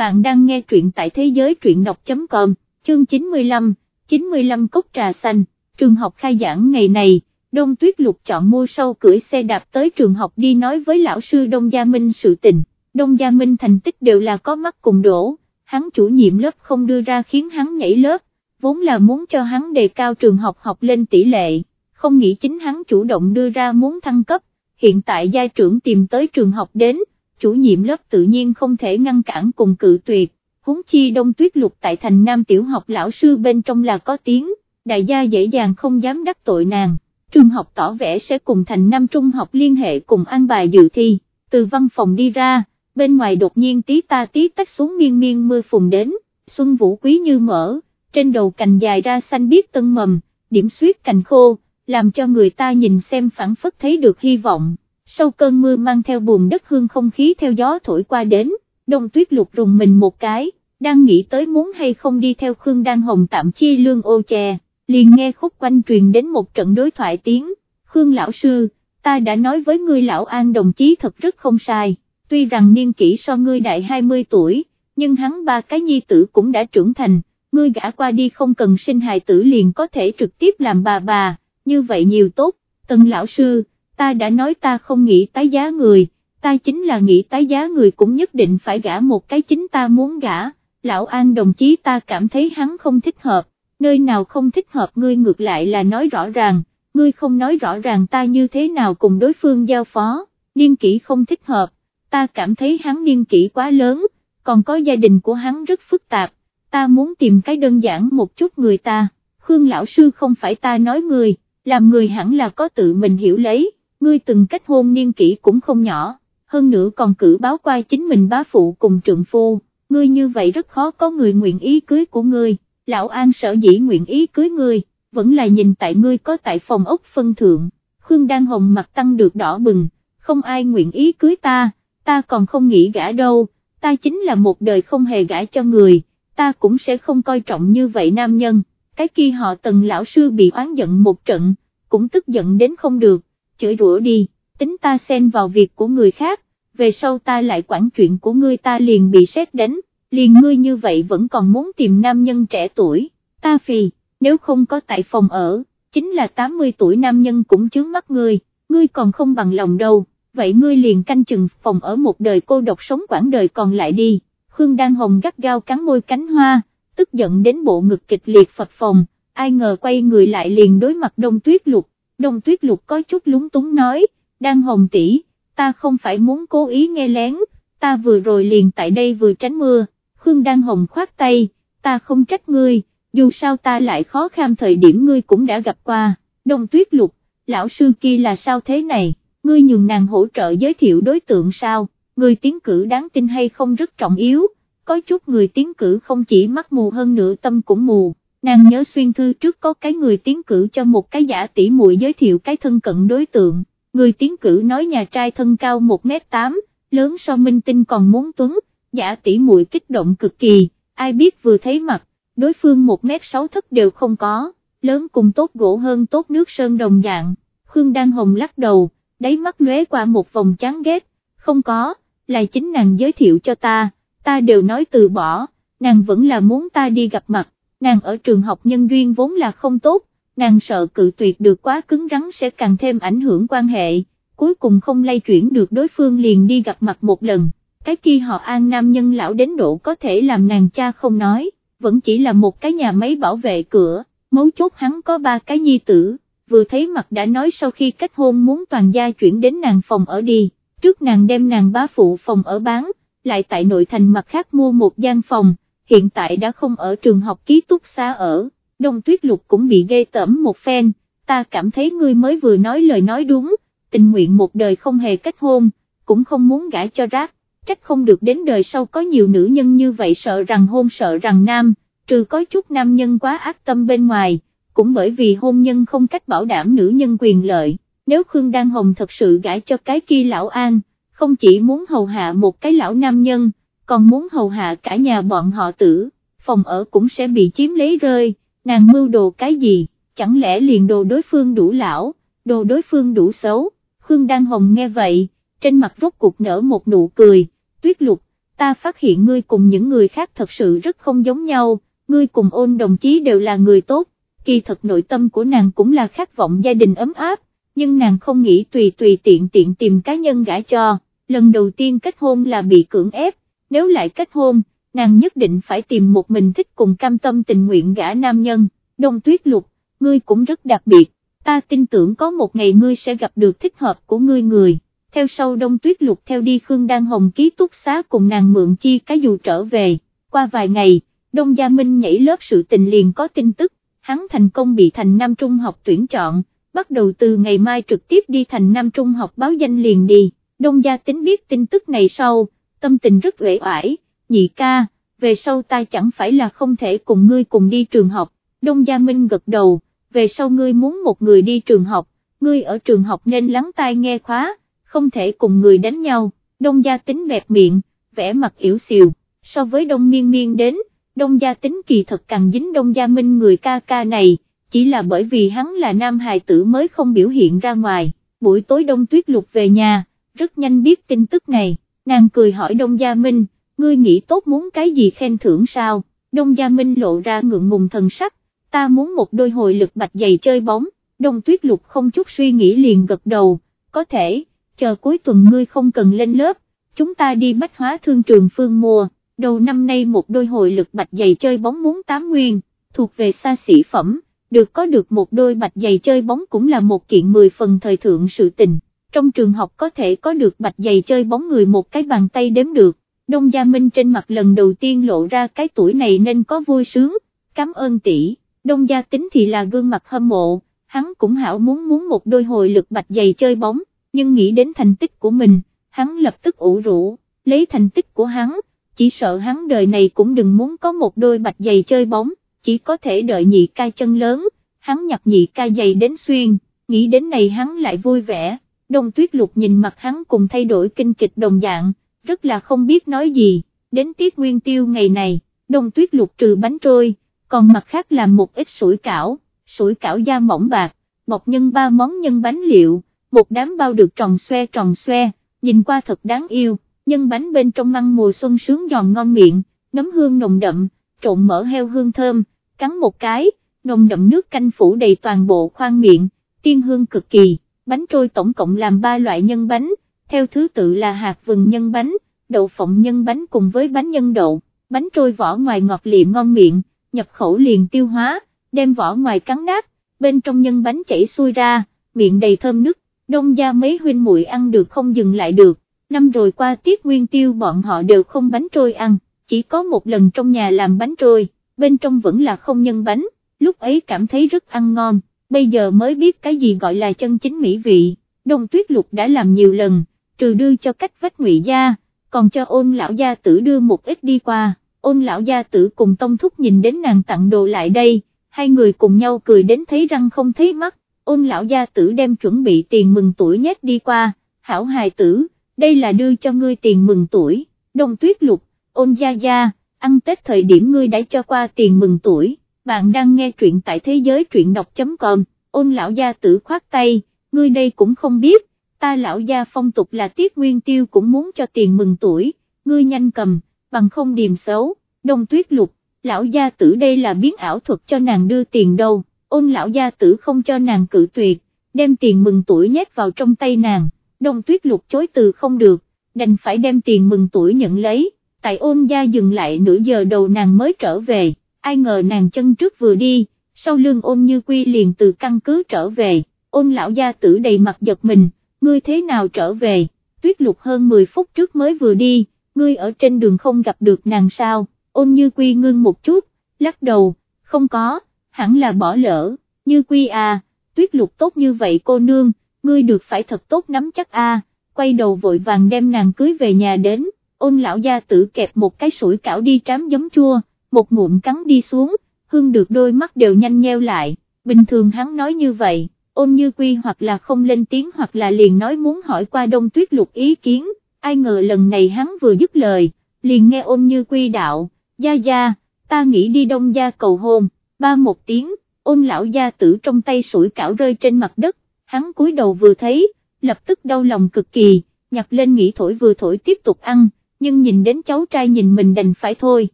bạn đang nghe truyện tại thế giới truyện đọc.com, chương 95, 95 cốc trà xanh, trường học khai giảng ngày này, Đông Tuyết Lục chọn mua sâu cưỡi xe đạp tới trường học đi nói với lão sư Đông Gia Minh sự tình, Đông Gia Minh thành tích đều là có mắt cùng đổ, hắn chủ nhiệm lớp không đưa ra khiến hắn nhảy lớp, vốn là muốn cho hắn đề cao trường học học lên tỷ lệ, không nghĩ chính hắn chủ động đưa ra muốn thăng cấp, hiện tại gia trưởng tìm tới trường học đến, chủ nhiệm lớp tự nhiên không thể ngăn cản cùng cự tuyệt, huống chi đông tuyết lục tại thành nam tiểu học lão sư bên trong là có tiếng, đại gia dễ dàng không dám đắc tội nàng, trường học tỏ vẻ sẽ cùng thành nam trung học liên hệ cùng an bài dự thi, từ văn phòng đi ra, bên ngoài đột nhiên tí ta tí tách xuống miên miên mưa phùn đến, xuân vũ quý như mở, trên đầu cành dài ra xanh biếc tân mầm, điểm suyết cành khô, làm cho người ta nhìn xem phản phất thấy được hy vọng sau cơn mưa mang theo buồn đất hương không khí theo gió thổi qua đến, đông tuyết lục rùng mình một cái, đang nghĩ tới muốn hay không đi theo Khương Đan Hồng tạm chi lương ô chè, liền nghe khúc quanh truyền đến một trận đối thoại tiếng, Khương lão sư, ta đã nói với ngươi lão an đồng chí thật rất không sai, tuy rằng niên kỷ so ngươi đại 20 tuổi, nhưng hắn ba cái nhi tử cũng đã trưởng thành, ngươi gã qua đi không cần sinh hài tử liền có thể trực tiếp làm bà bà, như vậy nhiều tốt, tần lão sư, ta đã nói ta không nghĩ tái giá người, ta chính là nghĩ tái giá người cũng nhất định phải gả một cái chính ta muốn gả, lão an đồng chí ta cảm thấy hắn không thích hợp, nơi nào không thích hợp ngươi ngược lại là nói rõ ràng, ngươi không nói rõ ràng ta như thế nào cùng đối phương giao phó, niên kỷ không thích hợp, ta cảm thấy hắn niên kỷ quá lớn, còn có gia đình của hắn rất phức tạp, ta muốn tìm cái đơn giản một chút người ta, Khương lão sư không phải ta nói người, làm người hẳn là có tự mình hiểu lấy ngươi từng kết hôn niên kỷ cũng không nhỏ, hơn nữa còn cử báo qua chính mình bá phụ cùng trượng phu, ngươi như vậy rất khó có người nguyện ý cưới của ngươi, lão an sở dĩ nguyện ý cưới ngươi, vẫn là nhìn tại ngươi có tại phòng ốc phân thượng, Khương Đan Hồng mặt tăng được đỏ bừng, không ai nguyện ý cưới ta, ta còn không nghĩ gả đâu, ta chính là một đời không hề gả cho người, ta cũng sẽ không coi trọng như vậy nam nhân, cái kia họ tần lão sư bị oán giận một trận, cũng tức giận đến không được, chửi rủa đi, tính ta xen vào việc của người khác, về sau ta lại quản chuyện của ngươi ta liền bị xét đánh, liền ngươi như vậy vẫn còn muốn tìm nam nhân trẻ tuổi, ta phì, nếu không có tại phòng ở, chính là 80 tuổi nam nhân cũng chướng mắt ngươi, ngươi còn không bằng lòng đâu, vậy ngươi liền canh chừng phòng ở một đời cô độc sống quãng đời còn lại đi, Khương Đan Hồng gắt gao cắn môi cánh hoa, tức giận đến bộ ngực kịch liệt phật phòng, ai ngờ quay người lại liền đối mặt đông tuyết lục, đông tuyết lục có chút lúng túng nói, đang hồng tỷ, ta không phải muốn cố ý nghe lén, ta vừa rồi liền tại đây vừa tránh mưa, Khương Đan Hồng khoát tay, ta không trách ngươi, dù sao ta lại khó khăn thời điểm ngươi cũng đã gặp qua, đông tuyết lục, lão sư kia là sao thế này, ngươi nhường nàng hỗ trợ giới thiệu đối tượng sao, người tiến cử đáng tin hay không rất trọng yếu, có chút người tiến cử không chỉ mắt mù hơn nữa tâm cũng mù, nàng nhớ xuyên thư trước có cái người tiến cử cho một cái giả tỷ muội giới thiệu cái thân cận đối tượng, người tiến cử nói nhà trai thân cao 1m8, lớn so minh tinh còn muốn tuấn, giả tỷ muội kích động cực kỳ, ai biết vừa thấy mặt, đối phương 1m6 thất đều không có, lớn cùng tốt gỗ hơn tốt nước sơn đồng dạng, Khương Đan Hồng lắc đầu, đáy mắt lóe qua một vòng chán ghét, không có, là chính nàng giới thiệu cho ta, ta đều nói từ bỏ, nàng vẫn là muốn ta đi gặp mặt nàng ở trường học nhân duyên vốn là không tốt, nàng sợ cự tuyệt được quá cứng rắn sẽ càng thêm ảnh hưởng quan hệ, cuối cùng không lay chuyển được đối phương liền đi gặp mặt một lần, cái kia họ an nam nhân lão đến độ có thể làm nàng cha không nói, vẫn chỉ là một cái nhà máy bảo vệ cửa, mấu chốt hắn có ba cái nhi tử, vừa thấy mặt đã nói sau khi kết hôn muốn toàn gia chuyển đến nàng phòng ở đi, trước nàng đem nàng bá phụ phòng ở bán, lại tại nội thành mặt khác mua một gian phòng, hiện tại đã không ở trường học ký túc xá ở, đông tuyết lục cũng bị ghê tởm một phen, ta cảm thấy ngươi mới vừa nói lời nói đúng, tình nguyện một đời không hề kết hôn, cũng không muốn gãi cho rác, trách không được đến đời sau có nhiều nữ nhân như vậy sợ rằng hôn sợ rằng nam, trừ có chút nam nhân quá ác tâm bên ngoài, cũng bởi vì hôn nhân không cách bảo đảm nữ nhân quyền lợi, nếu Khương Đan Hồng thật sự gãi cho cái kia lão an, không chỉ muốn hầu hạ một cái lão nam nhân, còn muốn hầu hạ cả nhà bọn họ tử, phòng ở cũng sẽ bị chiếm lấy rơi, nàng mưu đồ cái gì, chẳng lẽ liền đồ đối phương đủ lão, đồ đối phương đủ xấu, Khương Đan Hồng nghe vậy, trên mặt rốt cục nở một nụ cười, tuyết lục, ta phát hiện ngươi cùng những người khác thật sự rất không giống nhau, ngươi cùng ôn đồng chí đều là người tốt, kỳ thật nội tâm của nàng cũng là khát vọng gia đình ấm áp, nhưng nàng không nghĩ tùy tùy tiện tiện tìm cá nhân gả cho, lần đầu tiên kết hôn là bị cưỡng ép, nếu lại kết hôn, nàng nhất định phải tìm một mình thích cùng cam tâm tình nguyện gả nam nhân, đông tuyết lục, ngươi cũng rất đặc biệt, ta tin tưởng có một ngày ngươi sẽ gặp được thích hợp của ngươi người. Theo sau đông tuyết lục theo đi Khương Đan Hồng ký túc xá cùng nàng mượn chi cái dù trở về, qua vài ngày, Đông Gia Minh nhảy lớp sự tình liền có tin tức, hắn thành công bị thành Nam Trung học tuyển chọn, bắt đầu từ ngày mai trực tiếp đi thành Nam Trung học báo danh liền đi, Đông Gia tính biết tin tức này sau, tâm tình rất uể oải, nhị ca, về sau ta chẳng phải là không thể cùng ngươi cùng đi trường học, Đông Gia Minh gật đầu, về sau ngươi muốn một người đi trường học, ngươi ở trường học nên lắng tai nghe khóa, không thể cùng người đánh nhau, Đông Gia tính bẹp miệng, vẽ mặt yếu xìu, so với Đông Miên Miên đến, Đông Gia tính kỳ thật càng dính Đông Gia Minh người ca ca này, chỉ là bởi vì hắn là nam hài tử mới không biểu hiện ra ngoài, buổi tối Đông Tuyết Lục về nhà, rất nhanh biết tin tức này, nàng cười hỏi Đông Gia Minh, ngươi nghĩ tốt muốn cái gì khen thưởng sao, Đông Gia Minh lộ ra ngượng ngùng thần sắc, ta muốn một đôi hồi lực bạch giày chơi bóng, Đông Tuyết Lục không chút suy nghĩ liền gật đầu, có thể, chờ cuối tuần ngươi không cần lên lớp, chúng ta đi bách hóa thương trường phương mua, đầu năm nay một đôi hồi lực bạch giày chơi bóng muốn tám nguyên, thuộc về xa xỉ phẩm, được có được một đôi bạch giày chơi bóng cũng là một kiện mười phần thời thượng sự tình, trong trường học có thể có được bạch giày chơi bóng người một cái bàn tay đếm được, Đông Gia Minh trên mặt lần đầu tiên lộ ra cái tuổi này nên có vui sướng, cảm ơn tỷ, Đông Gia tính thì là gương mặt hâm mộ, hắn cũng hảo muốn muốn một đôi hồi lực bạch giày chơi bóng, nhưng nghĩ đến thành tích của mình, hắn lập tức ủ rũ, lấy thành tích của hắn, chỉ sợ hắn đời này cũng đừng muốn có một đôi bạch giày chơi bóng, chỉ có thể đợi nhị ca chân lớn, hắn nhặt nhị ca giày đến xuyên, nghĩ đến này hắn lại vui vẻ, đông tuyết lục nhìn mặt hắn cùng thay đổi kinh kịch đồng dạng, rất là không biết nói gì, đến tiết nguyên tiêu ngày này, đông tuyết lục trừ bánh trôi, còn mặt khác làm một ít sủi cảo, sủi cảo da mỏng bạc, bọc nhân ba món nhân bánh liệu, một đám bao được tròn xoe tròn xoe, nhìn qua thật đáng yêu, nhân bánh bên trong măng mùa xuân sướng giòn ngon miệng, nấm hương nồng đậm, trộn mỡ heo hương thơm, cắn một cái, nồng đậm nước canh phủ đầy toàn bộ khoang miệng, tiên hương cực kỳ, bánh trôi tổng cộng làm ba loại nhân bánh, theo thứ tự là hạt vừng nhân bánh, đậu phộng nhân bánh cùng với bánh nhân đậu, bánh trôi vỏ ngoài ngọt liệm ngon miệng, nhập khẩu liền tiêu hóa, đem vỏ ngoài cắn nát, bên trong nhân bánh chảy xuôi ra, miệng đầy thơm nức, đông gia mấy huynh muội ăn được không dừng lại được, năm rồi qua tiết nguyên tiêu bọn họ đều không bánh trôi ăn, chỉ có một lần trong nhà làm bánh trôi, bên trong vẫn là không nhân bánh, lúc ấy cảm thấy rất ăn ngon, bây giờ mới biết cái gì gọi là chân chính mỹ vị, đông tuyết lục đã làm nhiều lần, trừ đưa cho cách vách ngụy gia, còn cho ôn lão gia tử đưa một ít đi qua, ôn lão gia tử cùng tông thúc nhìn đến nàng tặng đồ lại đây, hai người cùng nhau cười đến thấy răng không thấy mắt, ôn lão gia tử đem chuẩn bị tiền mừng tuổi nhét đi qua, hảo hài tử, đây là đưa cho ngươi tiền mừng tuổi, đông tuyết lục, ôn gia gia, ăn Tết thời điểm ngươi đã cho qua tiền mừng tuổi, bạn đang nghe truyện tại thế giới truyện đọc.com, ôn lão gia tử khoát tay, ngươi đây cũng không biết, ta lão gia phong tục là tiết nguyên tiêu cũng muốn cho tiền mừng tuổi, ngươi nhanh cầm, bằng không điềm xấu, đông tuyết lục, lão gia tử đây là biến ảo thuật cho nàng đưa tiền đâu. Ôn lão gia tử không cho nàng cự tuyệt, đem tiền mừng tuổi nhét vào trong tay nàng, đông tuyết lục chối từ không được, đành phải đem tiền mừng tuổi nhận lấy, tại ôn gia dừng lại nửa giờ đầu nàng mới trở về, ai ngờ nàng chân trước vừa đi, sau lưng ôn như quy liền từ căn cứ trở về, ôn lão gia tử đầy mặt giật mình, ngươi thế nào trở về, tuyết lục hơn 10 phút trước mới vừa đi, ngươi ở trên đường không gặp được nàng sao, ôn như quy ngưng một chút, lắc đầu, không có hẳn là bỏ lỡ, như quy à, tuyết lục tốt như vậy cô nương, ngươi được phải thật tốt nắm chắc a. quay đầu vội vàng đem nàng cưới về nhà đến, ôn lão gia tử kẹp một cái sủi cảo đi trám giấm chua, một ngụm cắn đi xuống, hương được đôi mắt đều nhanh nheo lại, bình thường hắn nói như vậy, ôn như quy hoặc là không lên tiếng hoặc là liền nói muốn hỏi qua đông tuyết lục ý kiến, ai ngờ lần này hắn vừa dứt lời, liền nghe ôn như quy đạo, gia gia, ta nghĩ đi đông gia cầu hôn ba một tiếng, ôn lão gia tử trong tay sủi cảo rơi trên mặt đất, hắn cúi đầu vừa thấy, lập tức đau lòng cực kỳ, nhặt lên nghĩ thổi vừa thổi tiếp tục ăn, nhưng nhìn đến cháu trai nhìn mình đành phải thôi,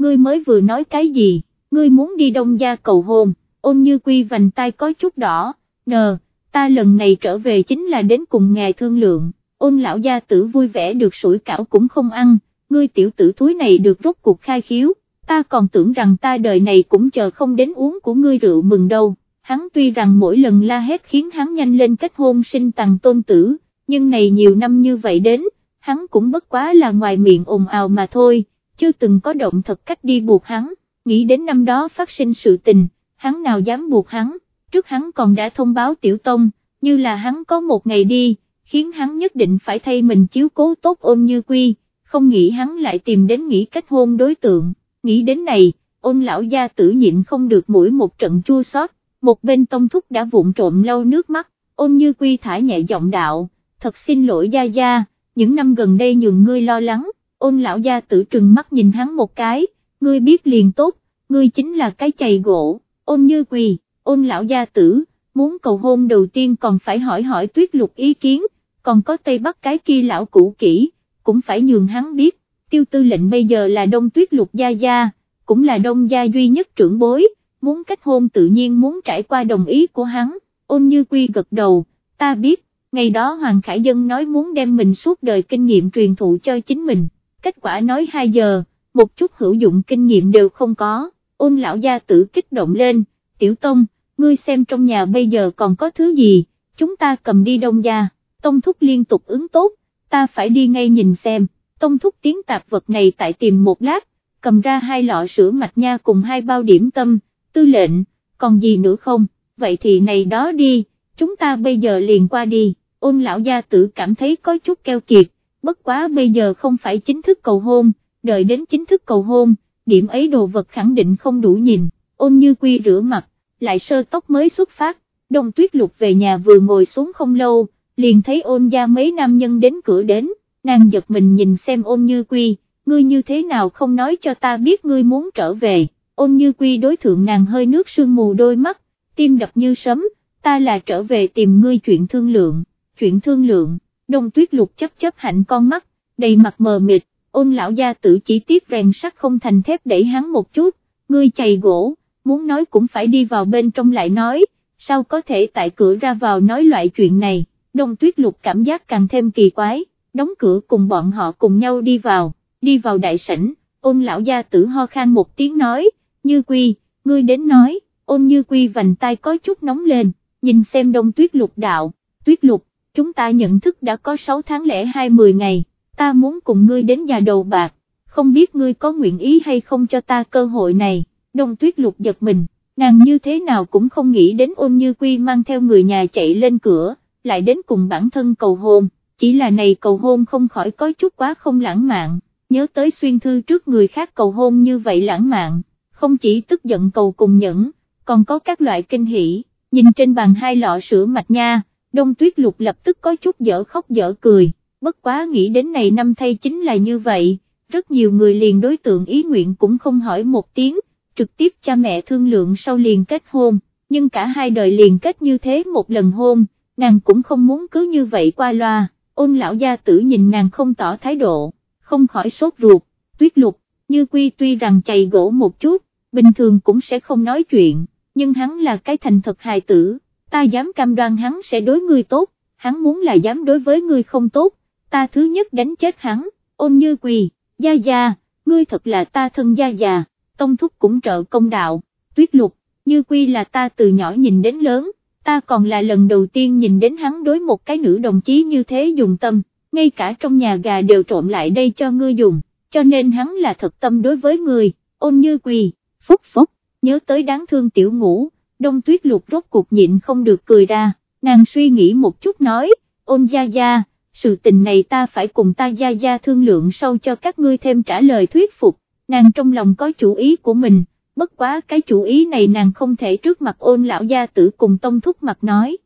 ngươi mới vừa nói cái gì, ngươi muốn đi đông gia cầu hôn, ôn như quy vành tay có chút đỏ, nờ, ta lần này trở về chính là đến cùng ngài thương lượng, ôn lão gia tử vui vẻ được sủi cảo cũng không ăn, ngươi tiểu tử thúi này được rốt cuộc khai khiếu, ta còn tưởng rằng ta đời này cũng chờ không đến uống của ngươi rượu mừng đâu, hắn tuy rằng mỗi lần la hét khiến hắn nhanh lên kết hôn sinh tầng tôn tử, nhưng này nhiều năm như vậy đến, hắn cũng bất quá là ngoài miệng ồn ào mà thôi, chưa từng có động thật cách đi buộc hắn, nghĩ đến năm đó phát sinh sự tình, hắn nào dám buộc hắn, trước hắn còn đã thông báo tiểu tông, như là hắn có một ngày đi, khiến hắn nhất định phải thay mình chiếu cố tốt ôn như quy, không nghĩ hắn lại tìm đến nghĩ kết hôn đối tượng, nghĩ đến này, ôn lão gia tử nhịn không được mũi một trận chua xót, một bên tông thúc đã vụn trộm lau nước mắt, ôn như quy thả nhẹ giọng đạo, thật xin lỗi gia gia, những năm gần đây nhường ngươi lo lắng, ôn lão gia tử trừng mắt nhìn hắn một cái, ngươi biết liền tốt, ngươi chính là cái chày gỗ, ôn như quỳ, ôn lão gia tử, muốn cầu hôn đầu tiên còn phải hỏi hỏi tuyết lục ý kiến, còn có tây bắc cái kia lão cũ kỹ, cũng phải nhường hắn biết, tiêu tư lệnh bây giờ là đông tuyết lục gia gia, cũng là đông gia duy nhất trưởng bối, muốn kết hôn tự nhiên muốn trải qua đồng ý của hắn, ôn như quy gật đầu, ta biết, ngày đó Hoàng Khải Dân nói muốn đem mình suốt đời kinh nghiệm truyền thụ cho chính mình, kết quả nói 2 giờ, một chút hữu dụng kinh nghiệm đều không có, ôn lão gia tử kích động lên, tiểu tông, ngươi xem trong nhà bây giờ còn có thứ gì, chúng ta cầm đi đông gia, tông thúc liên tục ứng tốt, ta phải đi ngay nhìn xem, tông thúc tiếng tạp vật này tại tìm một lát, cầm ra hai lọ sữa mạch nha cùng hai bao điểm tâm, tư lệnh, còn gì nữa không, vậy thì này đó đi, chúng ta bây giờ liền qua đi. Ôn lão gia tử cảm thấy có chút keo kiệt, bất quá bây giờ không phải chính thức cầu hôn, đợi đến chính thức cầu hôn, điểm ấy đồ vật khẳng định không đủ nhìn, ôn như quy rửa mặt, lại sơ tóc mới xuất phát, đông tuyết lục về nhà vừa ngồi xuống không lâu, liền thấy ôn gia mấy nam nhân đến cửa đến, nàng giật mình nhìn xem ôn như quy, ngươi như thế nào không nói cho ta biết ngươi muốn trở về, ôn như quy đối thượng nàng hơi nước sương mù đôi mắt, tim đập như sấm, ta là trở về tìm ngươi chuyện thương lượng chuyện thương lượng, đông tuyết lục chấp chấp hạnh con mắt, đầy mặt mờ mịt, ôn lão gia tử chỉ tiếc rèn sắt không thành thép đẩy hắn một chút, ngươi chày gỗ, muốn nói cũng phải đi vào bên trong lại nói, sao có thể tại cửa ra vào nói loại chuyện này, đông tuyết lục cảm giác càng thêm kỳ quái, đóng cửa cùng bọn họ cùng nhau đi vào, đi vào đại sảnh, ôn lão gia tử ho khan một tiếng nói, như quy, ngươi đến nói, ôn như quy vành tay có chút nóng lên, nhìn xem đông tuyết lục đạo, tuyết lục, chúng ta nhận thức đã có 6 tháng lẻ 20 ngày, ta muốn cùng ngươi đến nhà đầu bạc, không biết ngươi có nguyện ý hay không cho ta cơ hội này, đông tuyết lục giật mình, nàng như thế nào cũng không nghĩ đến ôn như quy mang theo người nhà chạy lên cửa, lại đến cùng bản thân cầu hôn, chỉ là này cầu hôn không khỏi có chút quá không lãng mạn, nhớ tới xuyên thư trước người khác cầu hôn như vậy lãng mạn, không chỉ tức giận cầu cùng nhẫn, còn có các loại kinh hỉ, nhìn trên bàn hai lọ sữa mạch nha đông tuyết lục lập tức có chút dở khóc dở cười, bất quá nghĩ đến này năm thay chính là như vậy, rất nhiều người liền đối tượng ý nguyện cũng không hỏi một tiếng, trực tiếp cha mẹ thương lượng sau liền kết hôn, nhưng cả hai đời liền kết như thế một lần hôn, nàng cũng không muốn cứ như vậy qua loa, ôn lão gia tử nhìn nàng không tỏ thái độ, không khỏi sốt ruột, tuyết lục, như quy tuy rằng chày gỗ một chút, bình thường cũng sẽ không nói chuyện, nhưng hắn là cái thành thật hài tử ta dám cam đoan hắn sẽ đối ngươi tốt, hắn muốn là dám đối với ngươi không tốt, ta thứ nhất đánh chết hắn, ôn như quỳ, gia gia, ngươi thật là ta thân gia già, tông thúc cũng trợ công đạo, tuyết lục, như quy là ta từ nhỏ nhìn đến lớn, ta còn là lần đầu tiên nhìn đến hắn đối một cái nữ đồng chí như thế dùng tâm, ngay cả trong nhà gà đều trộn lại đây cho ngươi dùng, cho nên hắn là thật tâm đối với ngươi, ôn như quỳ, phúc phúc, nhớ tới đáng thương tiểu ngũ đông tuyết lục rốt cuộc nhịn không được cười ra, nàng suy nghĩ một chút nói, ôn gia gia, sự tình này ta phải cùng ta gia gia thương lượng sau cho các ngươi thêm trả lời thuyết phục, nàng trong lòng có chủ ý của mình, bất quá cái chủ ý này nàng không thể trước mặt ôn lão gia tử cùng tông thúc mặt nói.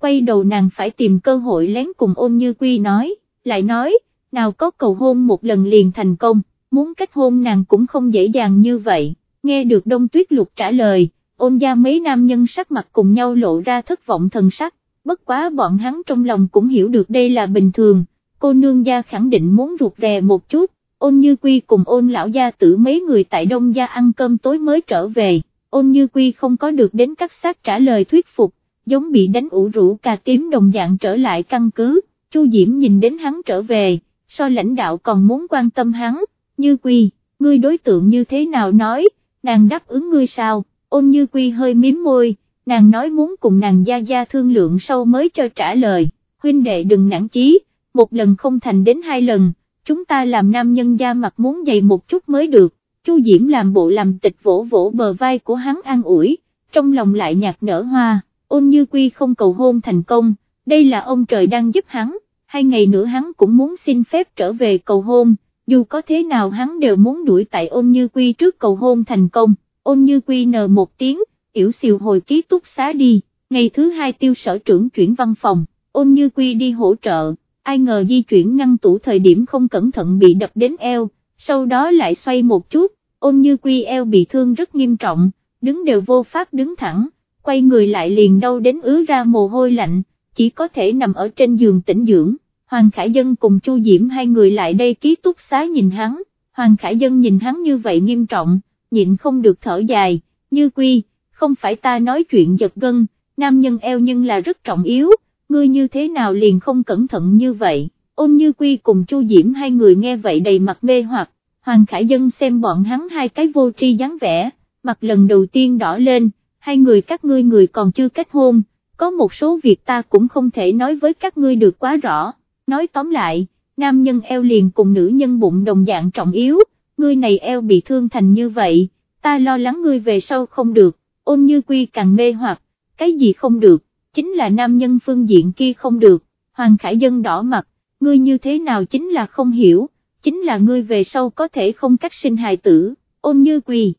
Quay đầu nàng phải tìm cơ hội lén cùng ôn như quy nói, lại nói, nào có cầu hôn một lần liền thành công, muốn kết hôn nàng cũng không dễ dàng như vậy, nghe được đông tuyết lục trả lời, ôn gia mấy nam nhân sắc mặt cùng nhau lộ ra thất vọng thần sắc, bất quá bọn hắn trong lòng cũng hiểu được đây là bình thường, cô nương gia khẳng định muốn ruột rè một chút, ôn như quy cùng ôn lão gia tử mấy người tại đông gia ăn cơm tối mới trở về, ôn như quy không có được đến các xác trả lời thuyết phục, giống bị đánh ủ rũ cà tím đồng dạng trở lại căn cứ, Chu Diễm nhìn đến hắn trở về, so lãnh đạo còn muốn quan tâm hắn, như quy, ngươi đối tượng như thế nào nói, nàng đáp ứng ngươi sao, ôn như quy hơi miếm môi, nàng nói muốn cùng nàng gia gia thương lượng sâu mới cho trả lời, huynh đệ đừng nản chí, một lần không thành đến hai lần, chúng ta làm nam nhân da mặt muốn dày một chút mới được, Chu Diễm làm bộ làm tịch vỗ vỗ bờ vai của hắn an ủi, trong lòng lại nhạt nở hoa, ôn như quy không cầu hôn thành công, đây là ông trời đang giúp hắn, hai ngày nữa hắn cũng muốn xin phép trở về cầu hôn, dù có thế nào hắn đều muốn đuổi tại ôn như quy trước cầu hôn thành công, ôn như quy nờ một tiếng, yểu xìu hồi ký túc xá đi, ngày thứ hai tiêu sở trưởng chuyển văn phòng, ôn như quy đi hỗ trợ, ai ngờ di chuyển ngăn tủ thời điểm không cẩn thận bị đập đến eo, sau đó lại xoay một chút, ôn như quy eo bị thương rất nghiêm trọng, đứng đều vô pháp đứng thẳng, quay người lại liền đau đến ứa ra mồ hôi lạnh, chỉ có thể nằm ở trên giường tĩnh dưỡng. Hoàng Khải Dân cùng Chu Diễm hai người lại đây ký túc xá nhìn hắn, Hoàng Khải Dân nhìn hắn như vậy nghiêm trọng, nhịn không được thở dài, như quy, không phải ta nói chuyện giật gân, nam nhân eo nhưng là rất trọng yếu, ngươi như thế nào liền không cẩn thận như vậy, ôn như quy cùng Chu Diễm hai người nghe vậy đầy mặt mê hoặc, Hoàng Khải Dân xem bọn hắn hai cái vô tri dáng vẻ, mặt lần đầu tiên đỏ lên, hai người các ngươi người còn chưa kết hôn, có một số việc ta cũng không thể nói với các ngươi được quá rõ. Nói tóm lại, nam nhân eo liền cùng nữ nhân bụng đồng dạng trọng yếu, ngươi này eo bị thương thành như vậy, ta lo lắng ngươi về sau không được, ôn như quy càng mê hoặc, cái gì không được, chính là nam nhân phương diện kia không được, Hoàng Khải Dân đỏ mặt, ngươi như thế nào chính là không hiểu, chính là ngươi về sau có thể không cách sinh hài tử, ôn như quy.